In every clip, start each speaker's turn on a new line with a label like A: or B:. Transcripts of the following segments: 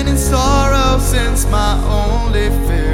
A: living in sorrow since my only fear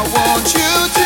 A: I want you to